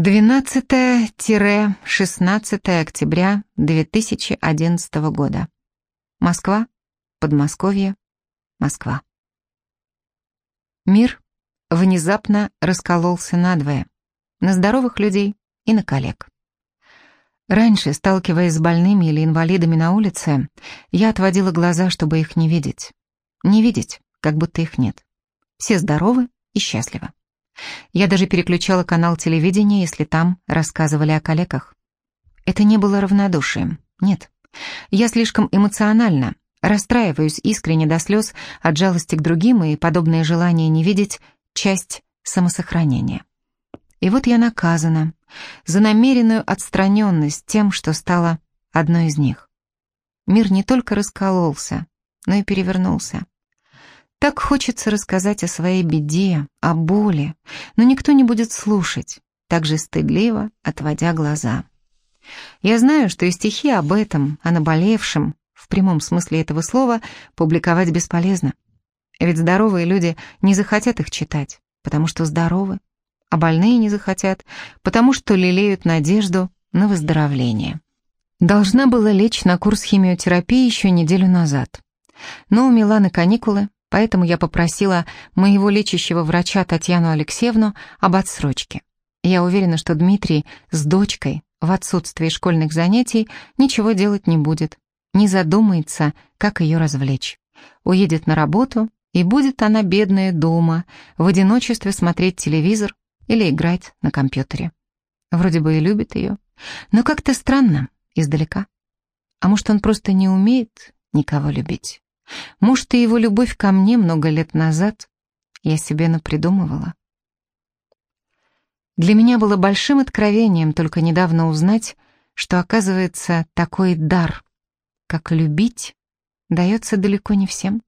12-16 октября 2011 года. Москва, Подмосковье, Москва. Мир внезапно раскололся надвое. На здоровых людей и на коллег. Раньше, сталкиваясь с больными или инвалидами на улице, я отводила глаза, чтобы их не видеть. Не видеть, как будто их нет. Все здоровы и счастливы. Я даже переключала канал телевидения, если там рассказывали о коллегах. Это не было равнодушием, нет. Я слишком эмоциональна, расстраиваюсь искренне до слез от жалости к другим, и подобное желание не видеть — часть самосохранения. И вот я наказана за намеренную отстраненность тем, что стала одной из них. Мир не только раскололся, но и перевернулся. Так хочется рассказать о своей беде, о боли, но никто не будет слушать, так же стыдливо отводя глаза. Я знаю, что и стихи об этом, о наболевшем, в прямом смысле этого слова, публиковать бесполезно. Ведь здоровые люди не захотят их читать, потому что здоровы, а больные не захотят, потому что лелеют надежду на выздоровление. Должна была лечь на курс химиотерапии еще неделю назад. Но у Миланы каникулы, Поэтому я попросила моего лечащего врача Татьяну Алексеевну об отсрочке. Я уверена, что Дмитрий с дочкой в отсутствии школьных занятий ничего делать не будет, не задумается, как ее развлечь. Уедет на работу, и будет она, бедная, дома, в одиночестве смотреть телевизор или играть на компьютере. Вроде бы и любит ее, но как-то странно, издалека. А может, он просто не умеет никого любить? Может, и его любовь ко мне много лет назад я себе напридумывала. Для меня было большим откровением только недавно узнать, что, оказывается, такой дар, как любить, дается далеко не всем.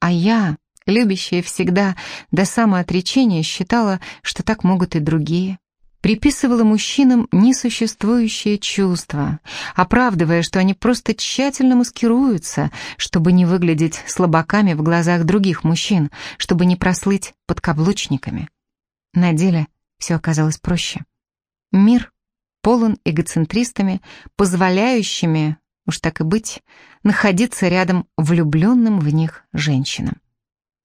А я, любящая всегда до самоотречения, считала, что так могут и другие приписывала мужчинам несуществующие чувства, оправдывая, что они просто тщательно маскируются, чтобы не выглядеть слабаками в глазах других мужчин, чтобы не прослыть подкаблучниками. На деле все оказалось проще. Мир полон эгоцентристами, позволяющими, уж так и быть, находиться рядом влюбленным в них женщинам.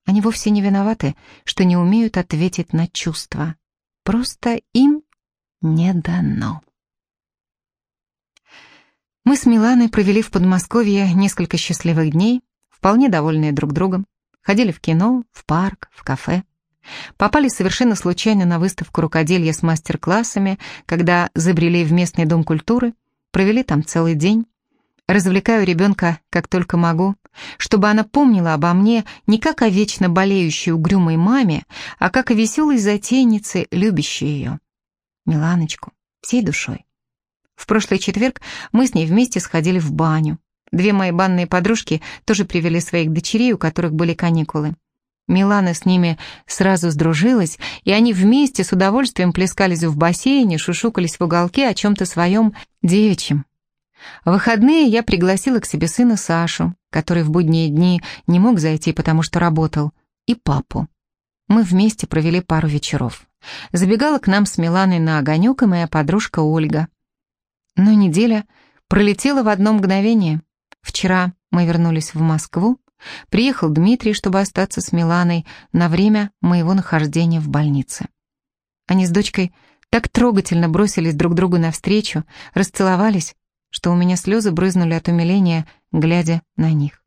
Они вовсе не виноваты, что не умеют ответить на чувства. Просто им не дано. Мы с Миланой провели в Подмосковье несколько счастливых дней, вполне довольные друг другом. Ходили в кино, в парк, в кафе. Попали совершенно случайно на выставку рукоделия с мастер-классами, когда забрели в местный дом культуры, провели там целый день. Развлекаю ребенка как только могу, чтобы она помнила обо мне не как о вечно болеющей угрюмой маме, а как о веселой затейнице, любящей ее. Миланочку, всей душой. В прошлый четверг мы с ней вместе сходили в баню. Две мои банные подружки тоже привели своих дочерей, у которых были каникулы. Милана с ними сразу сдружилась, и они вместе с удовольствием плескались в бассейне, шушукались в уголке о чем-то своем девичьем. В выходные я пригласила к себе сына Сашу, который в будние дни не мог зайти, потому что работал, и папу. Мы вместе провели пару вечеров. Забегала к нам с Миланой на огонек и моя подружка Ольга. Но неделя пролетела в одно мгновение. Вчера мы вернулись в Москву, приехал Дмитрий, чтобы остаться с Миланой на время моего нахождения в больнице. Они с дочкой так трогательно бросились друг другу навстречу, расцеловались, что у меня слезы брызнули от умиления, глядя на них.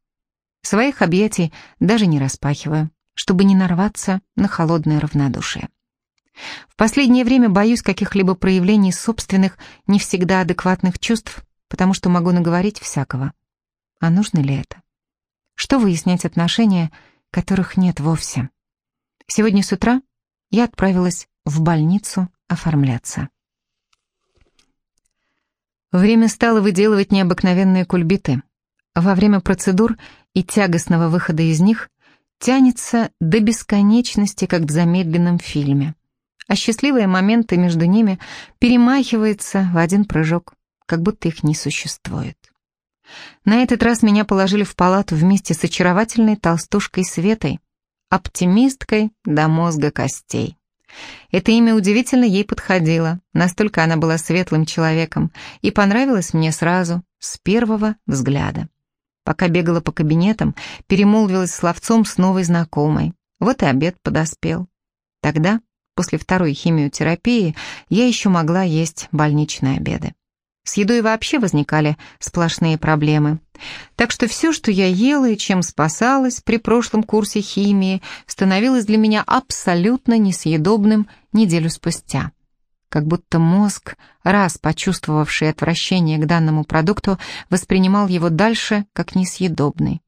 Своих объятий даже не распахиваю, чтобы не нарваться на холодное равнодушие. В последнее время боюсь каких-либо проявлений собственных, не всегда адекватных чувств, потому что могу наговорить всякого. А нужно ли это? Что выяснять отношения, которых нет вовсе? Сегодня с утра я отправилась в больницу оформляться. Время стало выделывать необыкновенные кульбиты. Во время процедур и тягостного выхода из них тянется до бесконечности, как в замедленном фильме а счастливые моменты между ними перемахиваются в один прыжок, как будто их не существует. На этот раз меня положили в палату вместе с очаровательной толстушкой Светой, оптимисткой до мозга костей. Это имя удивительно ей подходило, настолько она была светлым человеком, и понравилось мне сразу, с первого взгляда. Пока бегала по кабинетам, перемолвилась словцом с новой знакомой. Вот и обед подоспел. Тогда, после второй химиотерапии, я еще могла есть больничные обеды. С едой вообще возникали сплошные проблемы. Так что все, что я ела и чем спасалась при прошлом курсе химии, становилось для меня абсолютно несъедобным неделю спустя. Как будто мозг, раз почувствовавший отвращение к данному продукту, воспринимал его дальше как несъедобный.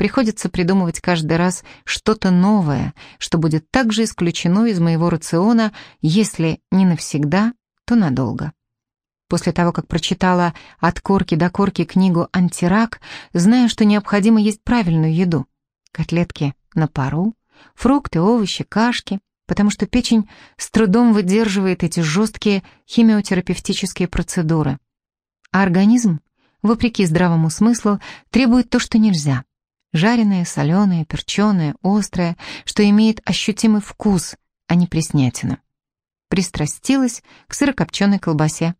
Приходится придумывать каждый раз что-то новое, что будет также исключено из моего рациона, если не навсегда, то надолго. После того, как прочитала от корки до корки книгу «Антирак», знаю, что необходимо есть правильную еду. Котлетки на пару, фрукты, овощи, кашки, потому что печень с трудом выдерживает эти жесткие химиотерапевтические процедуры. А организм, вопреки здравому смыслу, требует то, что нельзя. Жареное, соленое, перченое, острое, что имеет ощутимый вкус, а не преснятина. Пристрастилась к сырокопченой колбасе.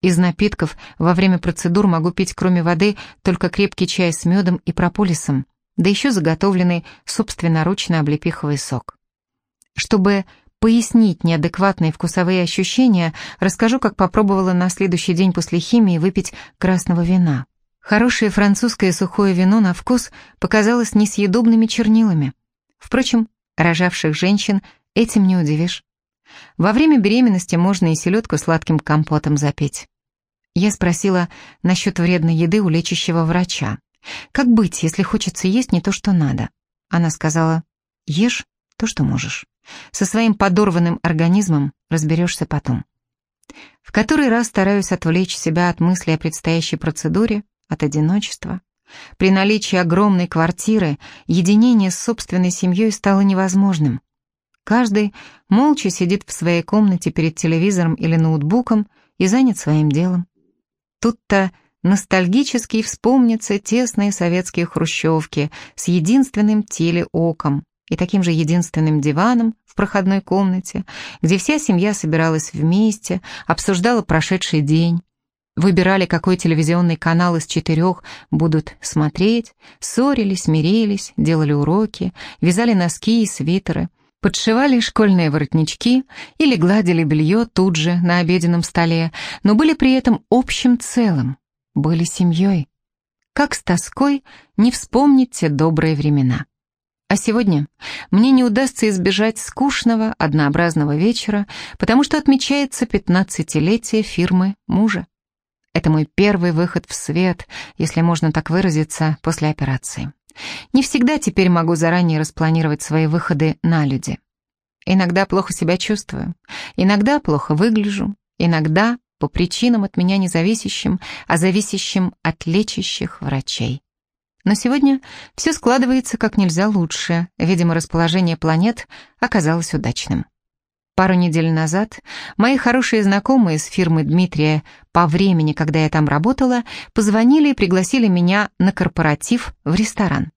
Из напитков во время процедур могу пить кроме воды только крепкий чай с медом и прополисом, да еще заготовленный собственноручно облепиховый сок. Чтобы пояснить неадекватные вкусовые ощущения, расскажу, как попробовала на следующий день после химии выпить красного вина. Хорошее французское сухое вино на вкус показалось несъедобными чернилами. Впрочем, рожавших женщин этим не удивишь. Во время беременности можно и селедку сладким компотом запить. Я спросила насчет вредной еды у лечащего врача. Как быть, если хочется есть не то, что надо? Она сказала, ешь то, что можешь. Со своим подорванным организмом разберешься потом. В который раз стараюсь отвлечь себя от мысли о предстоящей процедуре, от одиночества. При наличии огромной квартиры единение с собственной семьей стало невозможным. Каждый молча сидит в своей комнате перед телевизором или ноутбуком и занят своим делом. Тут-то ностальгически вспомнятся тесные советские хрущевки с единственным телеоком и таким же единственным диваном в проходной комнате, где вся семья собиралась вместе, обсуждала прошедший день, выбирали, какой телевизионный канал из четырех будут смотреть, ссорились, мирились, делали уроки, вязали носки и свитеры, подшивали школьные воротнички или гладили белье тут же на обеденном столе, но были при этом общим целым, были семьей. Как с тоской не вспомнить те добрые времена. А сегодня мне не удастся избежать скучного, однообразного вечера, потому что отмечается пятнадцатилетие фирмы мужа. Это мой первый выход в свет, если можно так выразиться, после операции. Не всегда теперь могу заранее распланировать свои выходы на люди. Иногда плохо себя чувствую, иногда плохо выгляжу, иногда по причинам от меня независящим, а зависящим от лечащих врачей. Но сегодня все складывается как нельзя лучше, видимо, расположение планет оказалось удачным. Пару недель назад мои хорошие знакомые с фирмы Дмитрия по времени, когда я там работала, позвонили и пригласили меня на корпоратив в ресторан.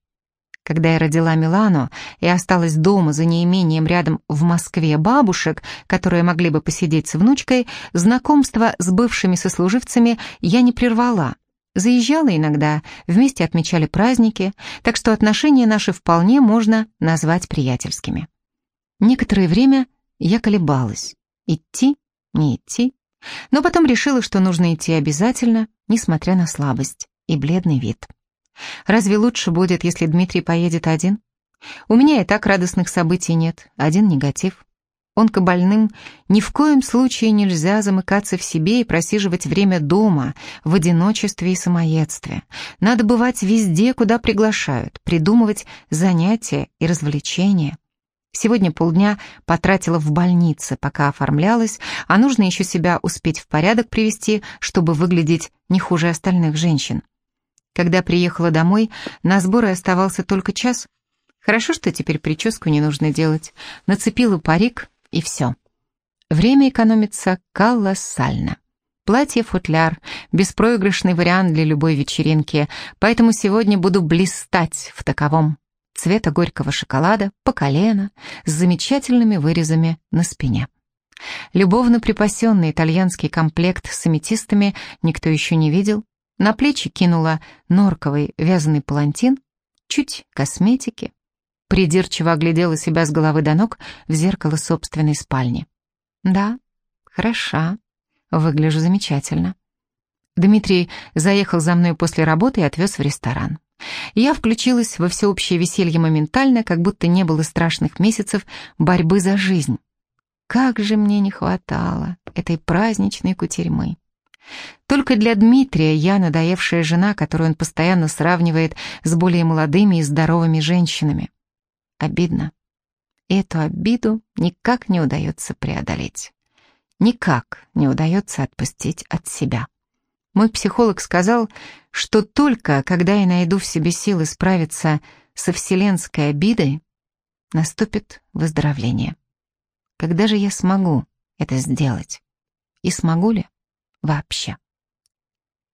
Когда я родила Милану и осталась дома за неимением рядом в Москве бабушек, которые могли бы посидеть с внучкой, знакомство с бывшими сослуживцами я не прервала. Заезжала иногда, вместе отмечали праздники, так что отношения наши вполне можно назвать приятельскими. Некоторое время я колебалась, идти, не идти, но потом решила, что нужно идти обязательно, несмотря на слабость и бледный вид. Разве лучше будет, если Дмитрий поедет один? У меня и так радостных событий нет, один негатив. Онкобольным ни в коем случае нельзя замыкаться в себе и просиживать время дома, в одиночестве и самоедстве. Надо бывать везде, куда приглашают, придумывать занятия и развлечения. Сегодня полдня потратила в больнице, пока оформлялась, а нужно еще себя успеть в порядок привести, чтобы выглядеть не хуже остальных женщин. Когда приехала домой, на сборы оставался только час. Хорошо, что теперь прическу не нужно делать. Нацепила парик, и все. Время экономится колоссально. Платье-футляр – беспроигрышный вариант для любой вечеринки, поэтому сегодня буду блистать в таковом. Цвета горького шоколада, по колено, с замечательными вырезами на спине. Любовно припасенный итальянский комплект с аметистами никто еще не видел. На плечи кинула норковый вязаный палантин, чуть косметики. Придирчиво оглядела себя с головы до ног в зеркало собственной спальни. Да, хороша, выгляжу замечательно. Дмитрий заехал за мной после работы и отвез в ресторан. Я включилась во всеобщее веселье моментально, как будто не было страшных месяцев борьбы за жизнь. Как же мне не хватало этой праздничной кутерьмы. Только для Дмитрия я надоевшая жена, которую он постоянно сравнивает с более молодыми и здоровыми женщинами. Обидно. Эту обиду никак не удается преодолеть. Никак не удается отпустить от себя. Мой психолог сказал, что только когда я найду в себе силы справиться со вселенской обидой, наступит выздоровление. Когда же я смогу это сделать? И смогу ли вообще?